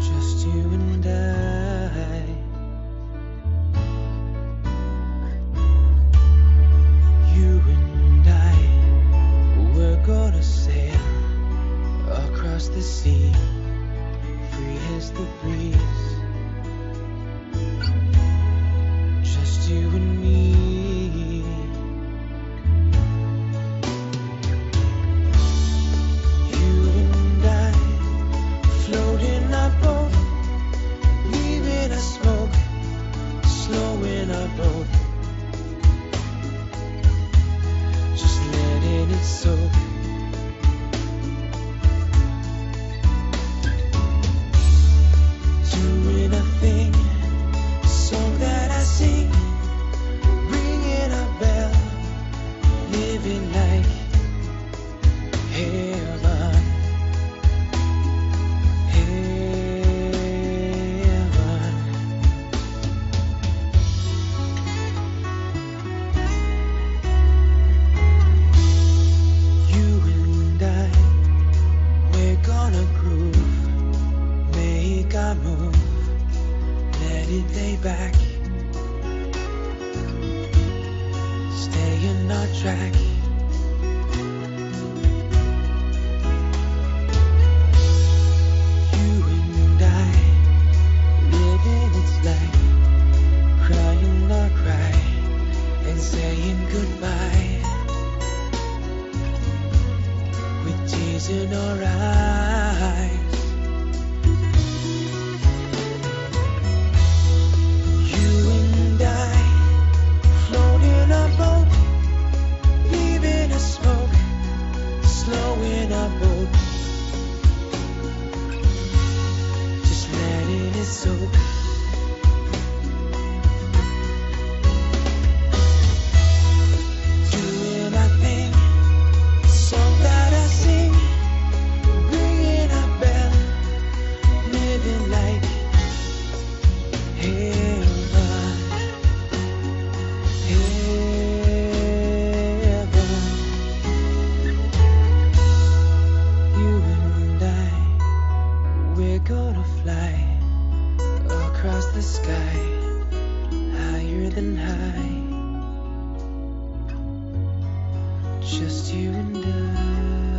Just you and I. You and I, we're gonna sail across the sea, letting it lay back, stay in our track. You and I, living its life, crying cry, and saying goodbye with tears in our eyes. Letting the sky, higher than high. Just you and I.